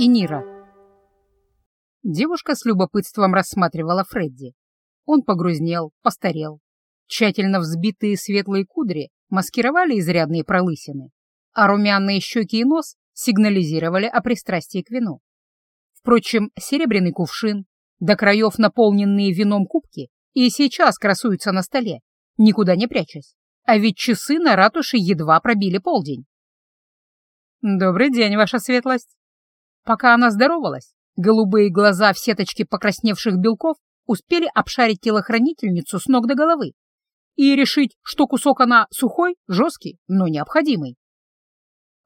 и Нира. Девушка с любопытством рассматривала Фредди. Он погрузнел, постарел. Тщательно взбитые светлые кудри маскировали изрядные пролысины, а румяные щеки и нос сигнализировали о пристрастии к вину. Впрочем, серебряный кувшин, до краев наполненные вином кубки, и сейчас красуются на столе, никуда не прячась. А ведь часы на ратуше едва пробили полдень. «Добрый день, ваша светлость!» Пока она здоровалась, голубые глаза в сеточке покрасневших белков успели обшарить телохранительницу с ног до головы и решить, что кусок она сухой, жесткий, но необходимый.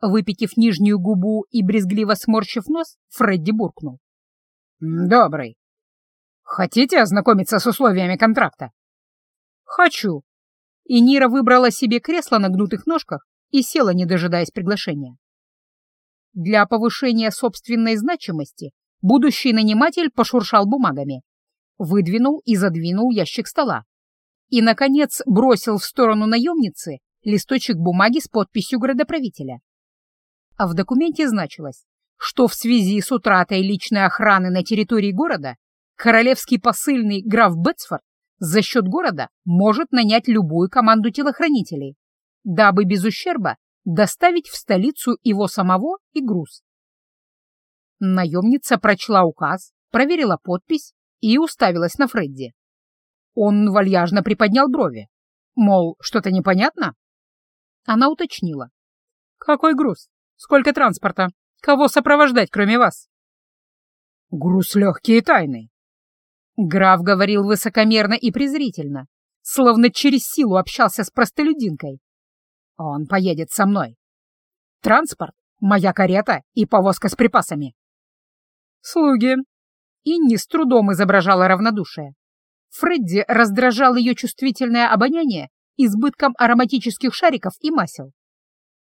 Выпитив нижнюю губу и брезгливо сморщив нос, Фредди буркнул. «Добрый. Хотите ознакомиться с условиями контракта?» «Хочу». И Нира выбрала себе кресло на гнутых ножках и села, не дожидаясь приглашения. Для повышения собственной значимости будущий наниматель пошуршал бумагами, выдвинул и задвинул ящик стола и, наконец, бросил в сторону наемницы листочек бумаги с подписью градоправителя. А в документе значилось, что в связи с утратой личной охраны на территории города королевский посыльный граф Бетсфорд за счет города может нанять любую команду телохранителей, дабы без ущерба доставить в столицу его самого и груз. Наемница прочла указ, проверила подпись и уставилась на Фредди. Он вальяжно приподнял брови. Мол, что-то непонятно? Она уточнила. «Какой груз? Сколько транспорта? Кого сопровождать, кроме вас?» «Груз легкий и тайный». Граф говорил высокомерно и презрительно, словно через силу общался с простолюдинкой. Он поедет со мной. Транспорт, моя карета и повозка с припасами. Слуги. Инни с трудом изображала равнодушие. Фредди раздражал ее чувствительное обоняние избытком ароматических шариков и масел.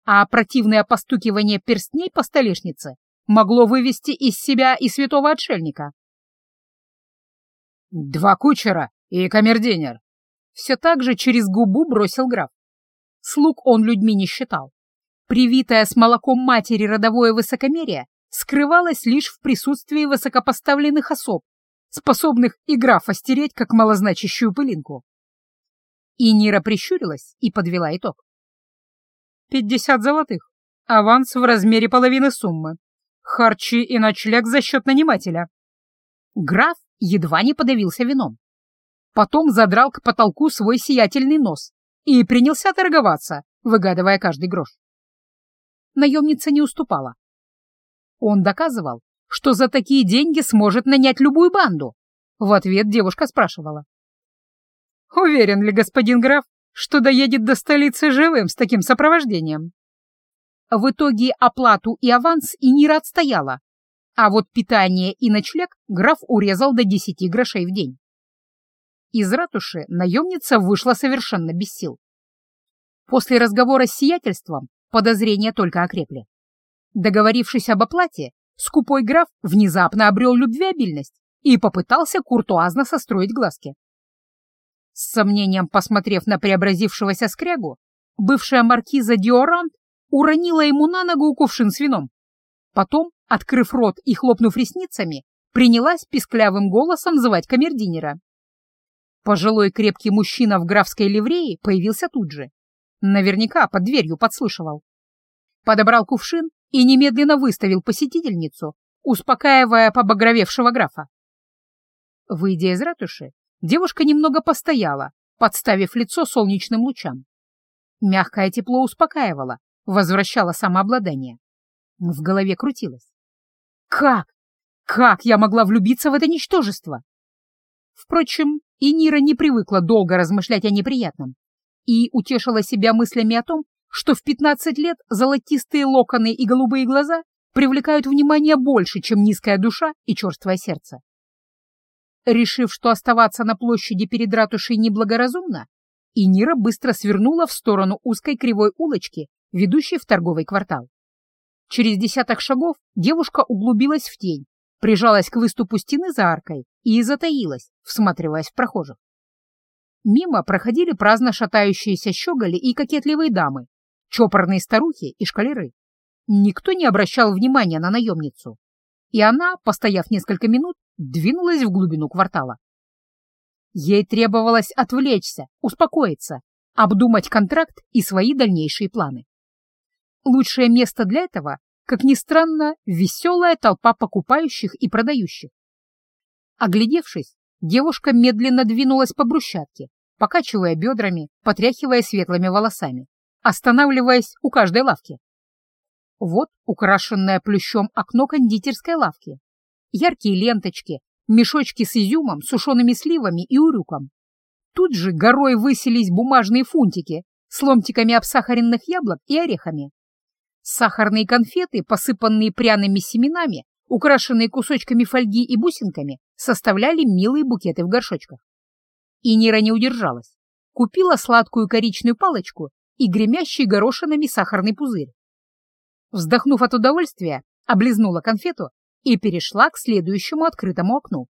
А противное постукивание перстней по столешнице могло вывести из себя и святого отшельника. «Два кучера и камердинер. все так же через губу бросил граф. Слуг он людьми не считал. Привитое с молоком матери родовое высокомерие скрывалось лишь в присутствии высокопоставленных особ, способных и графа стереть, как малозначащую пылинку. И Нира прищурилась и подвела итог. «Пятьдесят золотых. Аванс в размере половины суммы. Харчи и ночлег за счет нанимателя». Граф едва не подавился вином. Потом задрал к потолку свой сиятельный нос и принялся торговаться, выгадывая каждый грош. Наемница не уступала. Он доказывал, что за такие деньги сможет нанять любую банду. В ответ девушка спрашивала. «Уверен ли господин граф, что доедет до столицы живым с таким сопровождением?» В итоге оплату и аванс и Нира отстояла, а вот питание и ночлег граф урезал до десяти грошей в день. Из ратуши наемница вышла совершенно без сил. После разговора с сиятельством подозрения только окрепли. Договорившись об оплате, скупой граф внезапно обрел любвеобильность и попытался куртуазно состроить глазки. С сомнением посмотрев на преобразившегося скрягу, бывшая маркиза Диорант уронила ему на ногу кувшин с вином. Потом, открыв рот и хлопнув ресницами, принялась писклявым голосом звать камердинера. Пожилой крепкий мужчина в графской ливреи появился тут же. Наверняка под дверью подслушивал. Подобрал кувшин и немедленно выставил посетительницу, успокаивая побагровевшего графа. Выйдя из ратуши, девушка немного постояла, подставив лицо солнечным лучам. Мягкое тепло успокаивало, возвращало самообладание. В голове крутилось. Как? Как я могла влюбиться в это ничтожество? Впрочем, и Нира не привыкла долго размышлять о неприятном и утешила себя мыслями о том, что в 15 лет золотистые локоны и голубые глаза привлекают внимание больше, чем низкая душа и черствое сердце. Решив, что оставаться на площади перед ратушей неблагоразумно, Инира быстро свернула в сторону узкой кривой улочки, ведущей в торговый квартал. Через десяток шагов девушка углубилась в тень, прижалась к выступу стены за аркой и затаилась, всматриваясь в прохожих. Мимо проходили праздно шатающиеся щеголи и кокетливые дамы, чопорные старухи и шкалеры. Никто не обращал внимания на наемницу. и она, постояв несколько минут, двинулась в глубину квартала. Ей требовалось отвлечься, успокоиться, обдумать контракт и свои дальнейшие планы. Лучшее место для этого, как ни странно, веселая толпа покупающих и продающих. Оглядевшись, девушка медленно двинулась по брусчатке, покачивая бедрами, потряхивая светлыми волосами, останавливаясь у каждой лавки. Вот украшенное плющом окно кондитерской лавки, яркие ленточки, мешочки с изюмом, сушеными сливами и урюком. Тут же горой высились бумажные фунтики с ломтиками обсахаренных яблок и орехами. Сахарные конфеты, посыпанные пряными семенами, украшенные кусочками фольги и бусинками, составляли милые букеты в горшочках. И Нира не удержалась. Купила сладкую коричную палочку и гремящий горошинами сахарный пузырь. Вздохнув от удовольствия, облизнула конфету и перешла к следующему открытому окну.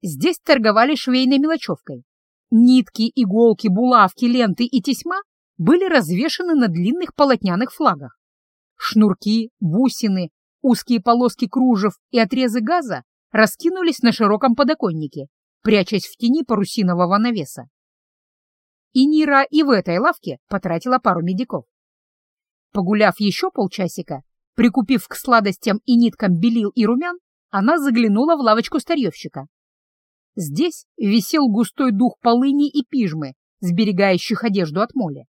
Здесь торговали швейной мелочевкой. Нитки, иголки, булавки, ленты и тесьма были развешаны на длинных полотняных флагах. Шнурки, бусины, узкие полоски кружев и отрезы газа раскинулись на широком подоконнике, прячась в тени парусинового навеса. И Нира и в этой лавке потратила пару медиков. Погуляв еще полчасика, прикупив к сладостям и ниткам белил и румян, она заглянула в лавочку старьевщика. Здесь висел густой дух полыни и пижмы, сберегающих одежду от моли.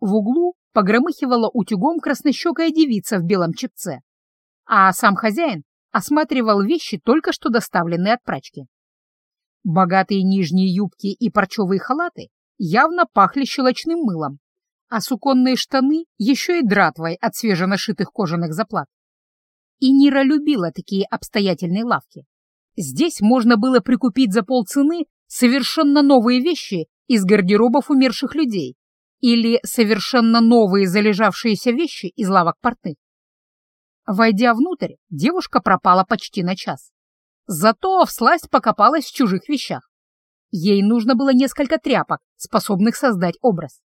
В углу погромыхивала утюгом краснощекая девица в белом чепце, а сам хозяин осматривал вещи, только что доставленные от прачки. Богатые нижние юбки и парчевые халаты явно пахли щелочным мылом, а суконные штаны еще и дратвой от свеженашитых кожаных заплат. И Нира любила такие обстоятельные лавки. Здесь можно было прикупить за полцены совершенно новые вещи из гардеробов умерших людей или совершенно новые залежавшиеся вещи из лавок портных. Войдя внутрь, девушка пропала почти на час. Зато всласть покопалась в чужих вещах. Ей нужно было несколько тряпок, способных создать образ.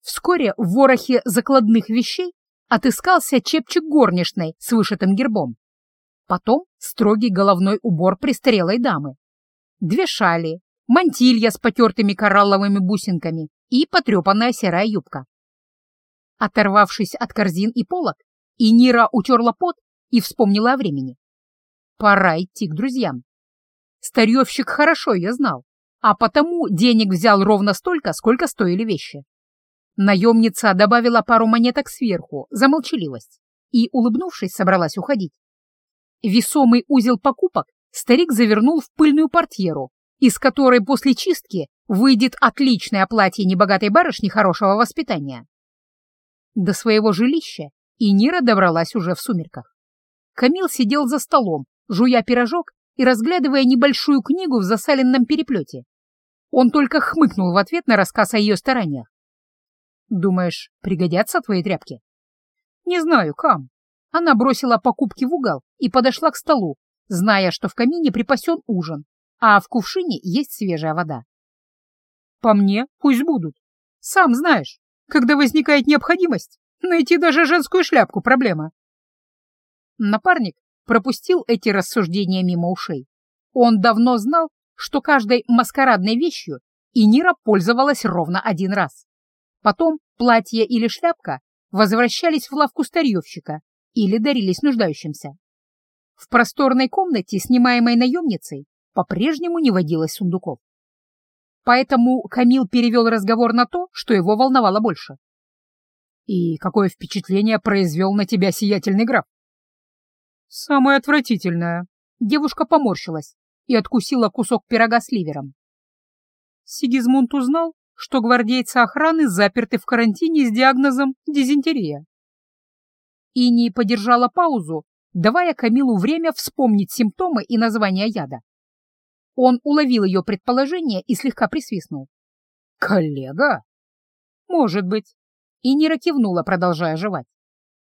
Вскоре в ворохе закладных вещей отыскался чепчик горничной с вышитым гербом. Потом строгий головной убор престарелой дамы. Две шали, мантилья с потертыми коралловыми бусинками и потрепанная серая юбка. Оторвавшись от корзин и полок, и Нира утерла пот и вспомнила о времени. Пора идти к друзьям. Старьевщик хорошо ее знал, а потому денег взял ровно столько, сколько стоили вещи. Наемница добавила пару монеток сверху за молчаливость и, улыбнувшись, собралась уходить. Весомый узел покупок старик завернул в пыльную портьеру, из которой после чистки выйдет отличное платье небогатой барышни хорошего воспитания. До своего жилища и Нира добралась уже в сумерках. Камил сидел за столом, жуя пирожок и разглядывая небольшую книгу в засаленном переплете. Он только хмыкнул в ответ на рассказ о ее стараниях. «Думаешь, пригодятся твои тряпки?» «Не знаю, Кам». Она бросила покупки в угол и подошла к столу, зная, что в камине припасен ужин, а в кувшине есть свежая вода. «По мне пусть будут. Сам знаешь, когда возникает необходимость, Найти даже женскую шляпку — проблема. Напарник пропустил эти рассуждения мимо ушей. Он давно знал, что каждой маскарадной вещью Инира пользовалась ровно один раз. Потом платье или шляпка возвращались в лавку старьевщика или дарились нуждающимся. В просторной комнате, снимаемой наемницей, по-прежнему не водилось сундуков. Поэтому Камил перевел разговор на то, что его волновало больше. И какое впечатление произвел на тебя сиятельный граф? Самое отвратительное. Девушка поморщилась и откусила кусок пирога с ливером. Сигизмунд узнал, что гвардейцы охраны заперты в карантине с диагнозом дизентерия. Ини подержала паузу, давая Камилу время вспомнить симптомы и название яда. Он уловил ее предположение и слегка присвистнул. «Коллега?» «Может быть и Нира кивнула, продолжая жевать.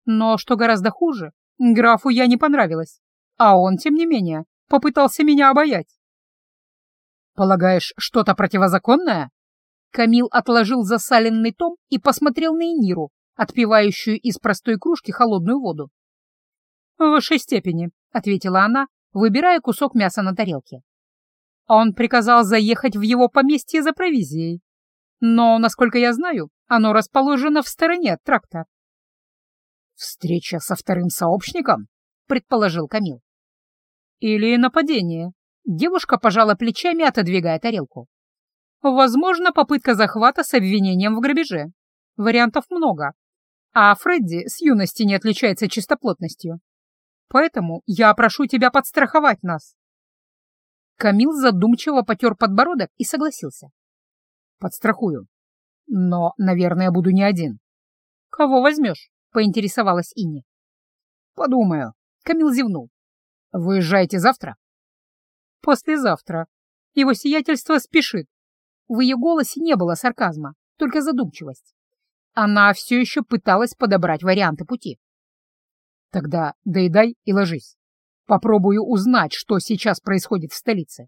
Но, что гораздо хуже, графу я не понравилась, а он, тем не менее, попытался меня обаять. «Полагаешь, что-то противозаконное?» Камил отложил засаленный том и посмотрел на Иниру, отпивающую из простой кружки холодную воду. «В высшей степени», — ответила она, выбирая кусок мяса на тарелке. Он приказал заехать в его поместье за провизией. Но, насколько я знаю, оно расположено в стороне от тракта. «Встреча со вторым сообщником?» — предположил Камил. «Или нападение?» Девушка пожала плечами, отодвигая тарелку. «Возможно, попытка захвата с обвинением в грабеже. Вариантов много. А Фредди с юности не отличается чистоплотностью. Поэтому я прошу тебя подстраховать нас». Камил задумчиво потер подбородок и согласился. «Подстрахую. Но, наверное, буду не один». «Кого возьмешь?» — поинтересовалась Инни. «Подумаю». Камил зевнул. «Выезжаете завтра?» «Послезавтра. Его сиятельство спешит». В ее голосе не было сарказма, только задумчивость. Она все еще пыталась подобрать варианты пути. Тогда доедай и ложись. Попробую узнать, что сейчас происходит в столице.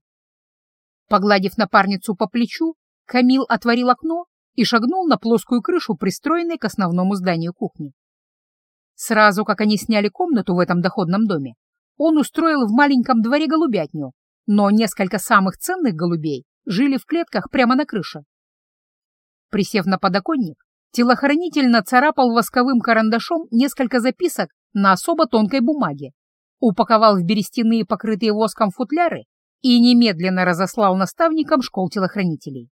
Погладив напарницу по плечу, Камил отворил окно и шагнул на плоскую крышу, пристроенной к основному зданию кухни. Сразу как они сняли комнату в этом доходном доме, он устроил в маленьком дворе голубятню, но несколько самых ценных голубей жили в клетках прямо на крыше. Присев на подоконник, телохранитель нацарапал восковым карандашом несколько записок на особо тонкой бумаге, упаковал в берестяные покрытые воском футляры и немедленно разослал наставникам школ телохранителей.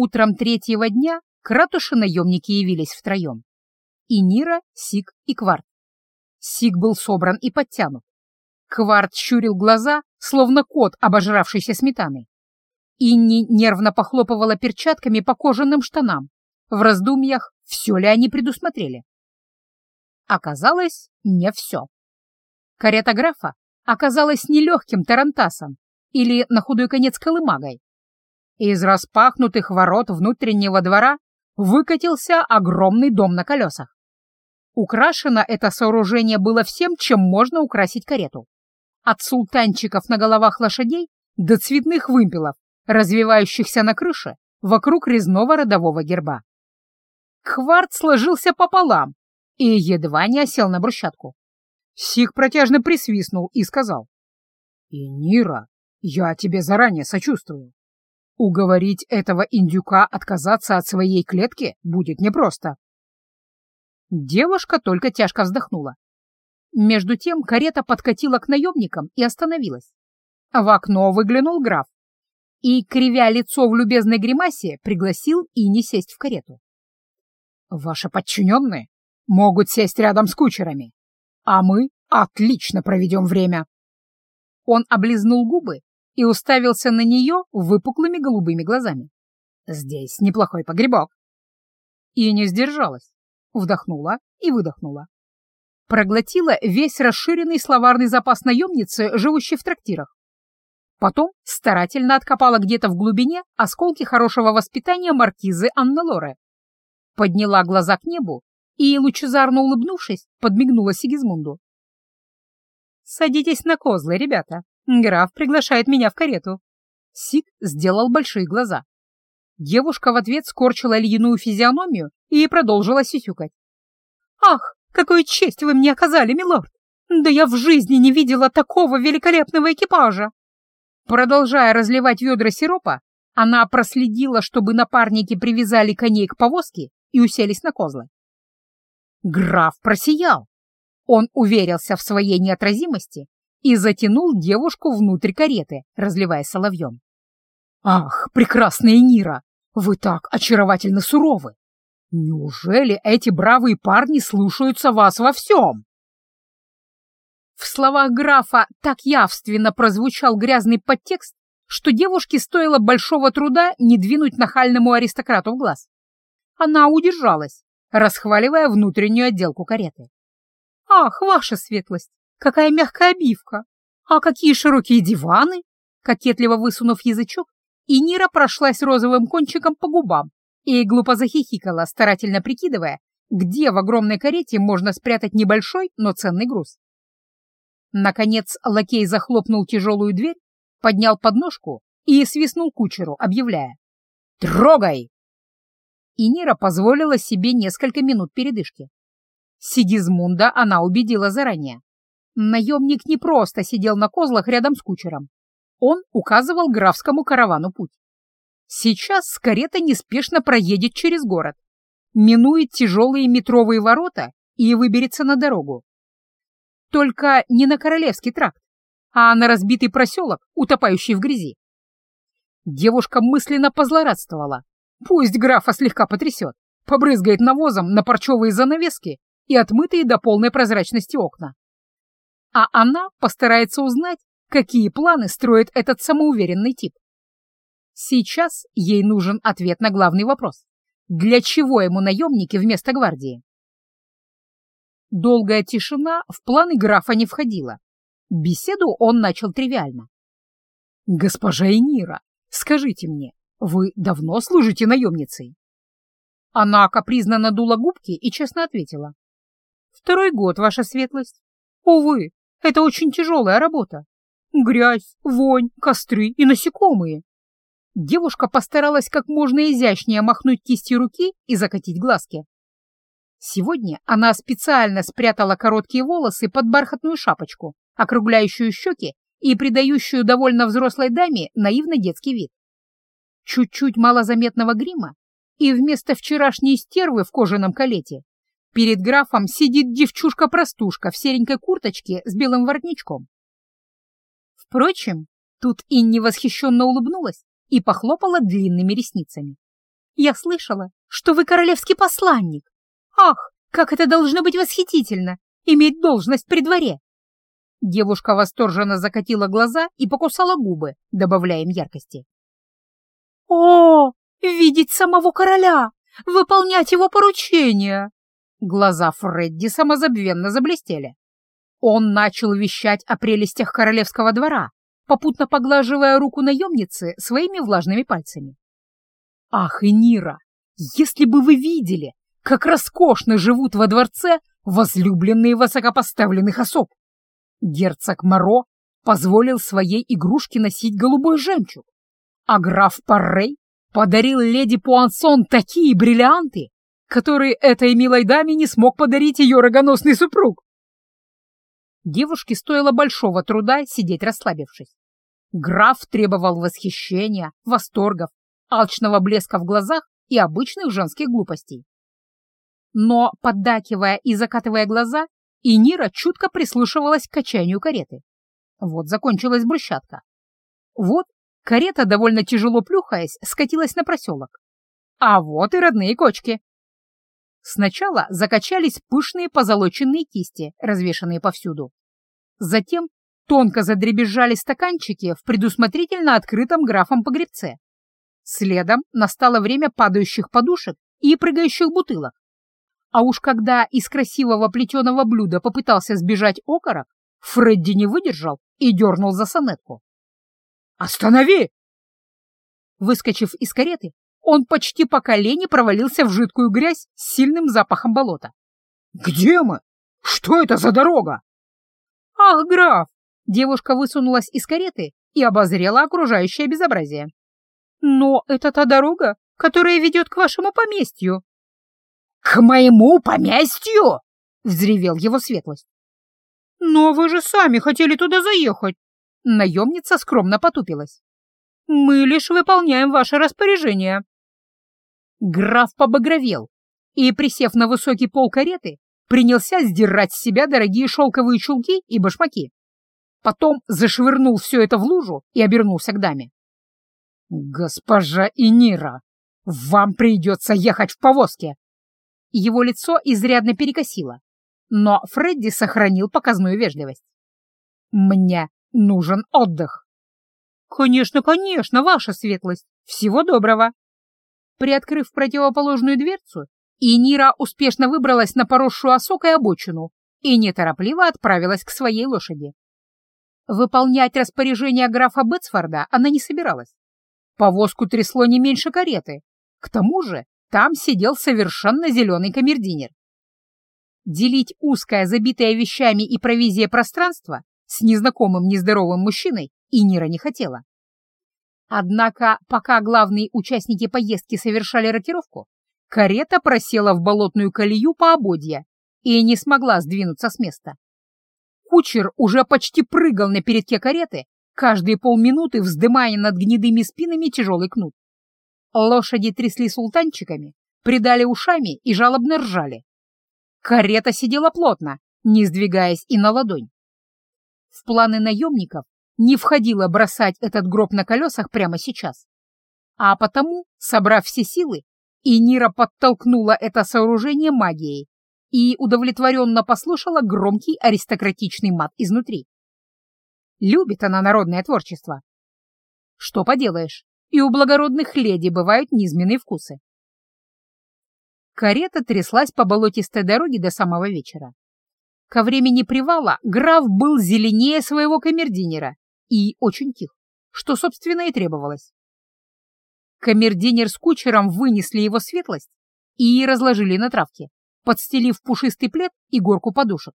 Утром третьего дня к ратуше наемники явились втроем. И Нира, Сик и Кварт. Сик был собран и подтянут. Кварт щурил глаза, словно кот, обожравшийся сметаной. Инни нервно похлопывала перчатками по кожаным штанам, в раздумьях, все ли они предусмотрели. Оказалось, не все. Карета графа оказалась нелегким тарантасом или, на худой конец, колымагой. Из распахнутых ворот внутреннего двора выкатился огромный дом на колесах. Украшено это сооружение было всем, чем можно украсить карету. От султанчиков на головах лошадей до цветных вымпелов, развивающихся на крыше вокруг резного родового герба. Хварт сложился пополам и едва не осел на брусчатку. Сик протяжно присвистнул и сказал. «И Нира, я тебе заранее сочувствую. Уговорить этого индюка отказаться от своей клетки будет непросто». Девушка только тяжко вздохнула. Между тем карета подкатила к наемникам и остановилась. В окно выглянул граф и, кривя лицо в любезной гримасе, пригласил и не сесть в карету. Ваши подчиненные могут сесть рядом с кучерами, а мы отлично проведем время. Он облизнул губы и уставился на нее выпуклыми голубыми глазами. Здесь неплохой погребок. И не сдержалась. Вдохнула и выдохнула. Проглотила весь расширенный словарный запас наемницы, живущей в трактирах. Потом старательно откопала где-то в глубине осколки хорошего воспитания маркизы Анны Лоре подняла глаза к небу и, лучезарно улыбнувшись, подмигнула Сигизмунду. «Садитесь на козлы, ребята. Граф приглашает меня в карету». Сиг сделал большие глаза. Девушка в ответ скорчила льяную физиономию и продолжила сисюкать. «Ах, какую честь вы мне оказали, милорд! Да я в жизни не видела такого великолепного экипажа!» Продолжая разливать ведра сиропа, она проследила, чтобы напарники привязали коней к повозке и уселись на козлы. Граф просиял. Он уверился в своей неотразимости и затянул девушку внутрь кареты, разливая соловьем. «Ах, прекрасная Нира, вы так очаровательно суровы! Неужели эти бравые парни слушаются вас во всем?» В словах графа так явственно прозвучал грязный подтекст, что девушке стоило большого труда не двинуть нахальному аристократу в глаз она удержалась, расхваливая внутреннюю отделку кареты. «Ах, ваша светлость, какая мягкая обивка! А какие широкие диваны!» Кокетливо высунув язычок, и Нира прошлась розовым кончиком по губам и глупо захихикала, старательно прикидывая, где в огромной карете можно спрятать небольшой, но ценный груз. Наконец лакей захлопнул тяжелую дверь, поднял подножку и свистнул кучеру, объявляя «Трогай!» и Нира позволила себе несколько минут передышки. Сигизмунда она убедила заранее. Наемник не просто сидел на козлах рядом с кучером. Он указывал графскому каравану путь. Сейчас карета неспешно проедет через город, минует тяжелые метровые ворота и выберется на дорогу. Только не на Королевский тракт, а на разбитый проселок, утопающий в грязи. Девушка мысленно позлорадствовала. Пусть графа слегка потрясет, побрызгает навозом на парчевые занавески и отмытые до полной прозрачности окна. А она постарается узнать, какие планы строит этот самоуверенный тип. Сейчас ей нужен ответ на главный вопрос. Для чего ему наемники вместо гвардии? Долгая тишина в планы графа не входила. Беседу он начал тривиально. «Госпожа Энира, скажите мне, вы давно служите наемницей?» Она капризно надула губки и честно ответила. «Второй год, ваша светлость. Увы, это очень тяжелая работа. Грязь, вонь, костры и насекомые». Девушка постаралась как можно изящнее махнуть кистью руки и закатить глазки. Сегодня она специально спрятала короткие волосы под бархатную шапочку, округляющую щеки и придающую довольно взрослой даме наивно-детский вид. Чуть-чуть малозаметного грима, и вместо вчерашней стервы в кожаном калете перед графом сидит девчушка-простушка в серенькой курточке с белым воротничком. Впрочем, тут Инни восхищенно улыбнулась и похлопала длинными ресницами. «Я слышала, что вы королевский посланник. Ах, как это должно быть восхитительно, иметь должность при дворе!» Девушка восторженно закатила глаза и покусала губы, добавляя им яркости. «О, видеть самого короля! Выполнять его поручения!» Глаза Фредди самозабвенно заблестели. Он начал вещать о прелестях королевского двора, попутно поглаживая руку наемницы своими влажными пальцами. «Ах, и Нира, если бы вы видели, как роскошно живут во дворце возлюбленные высокопоставленных особ! Герцог Моро позволил своей игрушке носить голубой жемчуг, а граф Паррей подарил леди Пуансон такие бриллианты, которые этой милой даме не смог подарить ее рогоносный супруг. Девушке стоило большого труда сидеть расслабившись. Граф требовал восхищения, восторгов, алчного блеска в глазах и обычных женских глупостей. Но, поддакивая и закатывая глаза, Инира чутко прислушивалась к качанию кареты. Вот закончилась брусчатка. Вот карета, довольно тяжело плюхаясь, скатилась на проселок. А вот и родные кочки. Сначала закачались пышные позолоченные кисти, развешанные повсюду. Затем тонко задребезжали стаканчики в предусмотрительно открытом графом погребце. Следом настало время падающих подушек и прыгающих бутылок. А уж когда из красивого плетеного блюда попытался сбежать окорок, Фредди не выдержал и дернул за сонетку. «Останови!» Выскочив из кареты, он почти по колени провалился в жидкую грязь с сильным запахом болота. «Где мы? Что это за дорога?» «Ах, граф!» Девушка высунулась из кареты и обозрела окружающее безобразие. «Но это та дорога, которая ведет к вашему поместью». «К моему поместью?» — взревел его светлость. «Но вы же сами хотели туда заехать!» Наемница скромно потупилась. «Мы лишь выполняем ваше распоряжение». Граф побагровел и, присев на высокий пол кареты, принялся сдирать с себя дорогие шелковые чулки и башмаки. Потом зашвырнул все это в лужу и обернулся к даме. «Госпожа Инира, вам придется ехать в повозке!» Его лицо изрядно перекосило, но Фредди сохранил показную вежливость. «Мне нужен отдых!» «Конечно, конечно, ваша светлость! Всего доброго!» Приоткрыв противоположную дверцу, Инира успешно выбралась на поросшую осокой обочину и неторопливо отправилась к своей лошади. Выполнять распоряжение графа Бетсфорда она не собиралась. Повозку трясло не меньше кареты. К тому же там сидел совершенно зеленый камердинер. Делить узкое, забитое вещами и провизией пространство с незнакомым нездоровым мужчиной Инира не хотела. Однако, пока главные участники поездки совершали рокировку, карета просела в болотную колею по ободья и не смогла сдвинуться с места. Кучер уже почти прыгал на передке кареты, каждые полминуты вздымая над гнедыми спинами тяжелый кнут. Лошади трясли султанчиками, придали ушами и жалобно ржали. Карета сидела плотно, не сдвигаясь и на ладонь. В планы наемников не входило бросать этот гроб на колесах прямо сейчас. А потому, собрав все силы, Инира подтолкнула это сооружение магией и удовлетворенно послушала громкий аристократичный мат изнутри. Любит она народное творчество. Что поделаешь, и у благородных леди бывают низменные вкусы. Карета тряслась по болотистой дороге до самого вечера. Ко времени привала граф был зеленее своего камердинера и очень тих, что, собственно, и требовалось. Камердинер с кучером вынесли его светлость и разложили на травке, подстелив пушистый плед и горку подушек.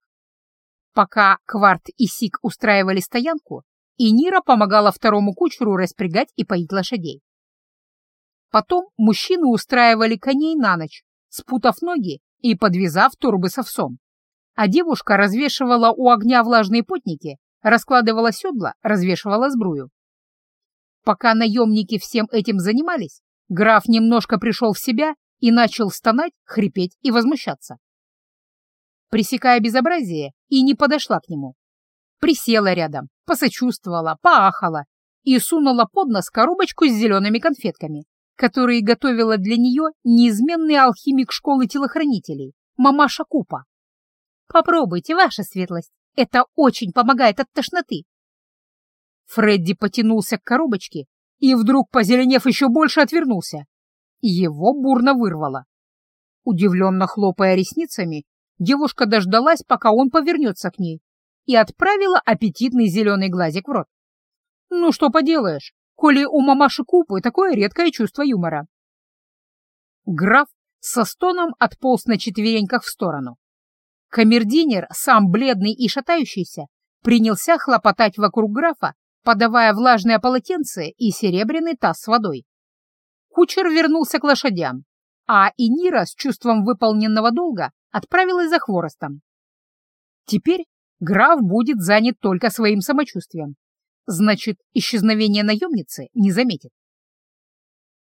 Пока Кварт и Сик устраивали стоянку, и Нира помогала второму кучеру распрягать и поить лошадей. Потом мужчины устраивали коней на ночь, спутав ноги и подвязав турбы с овсом. А девушка развешивала у огня влажные потники, раскладывала седла, развешивала сбрую. Пока наемники всем этим занимались, граф немножко пришел в себя и начал стонать, хрипеть и возмущаться. Пресекая безобразие, и не подошла к нему. Присела рядом, посочувствовала, поахала и сунула под нос коробочку с зелеными конфетками, которые готовила для нее неизменный алхимик школы телохранителей, мамаша Купа. «Попробуйте, ваша светлость, это очень помогает от тошноты». Фредди потянулся к коробочке и вдруг, позеленев еще больше, отвернулся. Его бурно вырвало. Удивленно хлопая ресницами, девушка дождалась, пока он повернется к ней, и отправила аппетитный зеленый глазик в рот. Ну что поделаешь, коли у мамаши Купы такое редкое чувство юмора. Граф со стоном отполз на четвереньках в сторону. Камердинер, сам бледный и шатающийся, принялся хлопотать вокруг графа, подавая влажное полотенце и серебряный таз с водой. Кучер вернулся к лошадям, а Инира с чувством выполненного долга отправилась за хворостом. Теперь граф будет занят только своим самочувствием. Значит, исчезновение наемницы не заметит.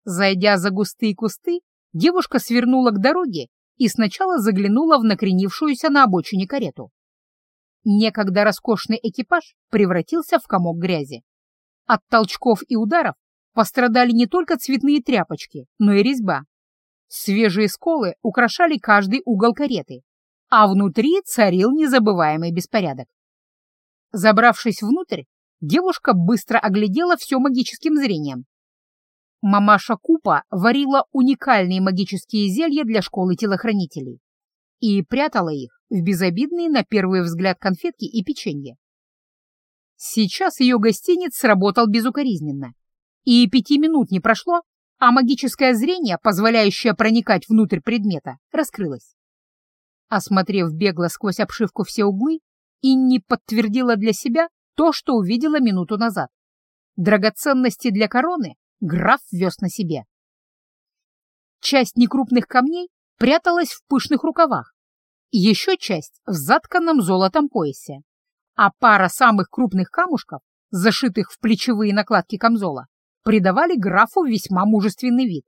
Зайдя за густые кусты, девушка свернула к дороге и сначала заглянула в накренившуюся на обочине карету. Некогда роскошный экипаж превратился в комок грязи. От толчков и ударов пострадали не только цветные тряпочки, но и резьба. Свежие сколы украшали каждый угол кареты, а внутри царил незабываемый беспорядок. Забравшись внутрь, девушка быстро оглядела все магическим зрением. Мамаша Купа варила уникальные магические зелья для школы телохранителей и прятала их в безобидные на первый взгляд конфетки и печенье. Сейчас ее гостиниц сработал безукоризненно, и пяти минут не прошло, а магическое зрение, позволяющее проникать внутрь предмета, раскрылось. Осмотрев бегло сквозь обшивку все углы, Инни подтвердила для себя то, что увидела минуту назад. Драгоценности для короны граф вез на себе. Часть некрупных камней пряталась в пышных рукавах, еще часть в затканном золотом поясе, а пара самых крупных камушков, зашитых в плечевые накладки камзола, придавали графу весьма мужественный вид.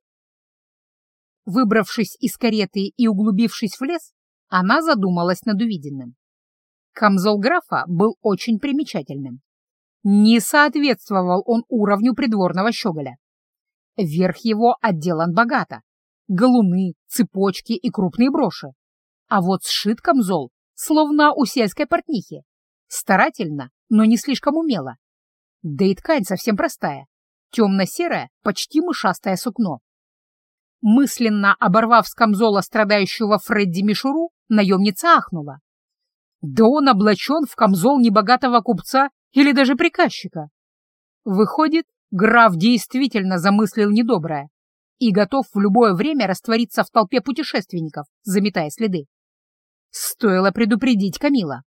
Выбравшись из кареты и углубившись в лес, она задумалась над увиденным. Камзол графа был очень примечательным. Не соответствовал он уровню придворного щеголя. Верх его отделан богато. Галуны, цепочки и крупные броши. А вот сшит камзол, словно у сельской портнихи. Старательно, но не слишком умело. Да и ткань совсем простая. Темно-серое, почти мышастое сукно. Мысленно оборвав с камзола страдающего Фредди мишуру, наемница ахнула. Да он облачен в камзол небогатого купца или даже приказчика. Выходит, граф действительно замыслил недоброе и готов в любое время раствориться в толпе путешественников, заметая следы. Стоило предупредить Камила.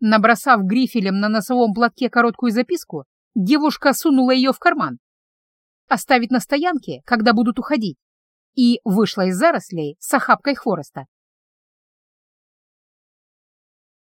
Набросав грифелем на носовом платке короткую записку, девушка сунула ее в карман. Оставить на стоянке, когда будут уходить, и вышла из зарослей с охапкой хвороста.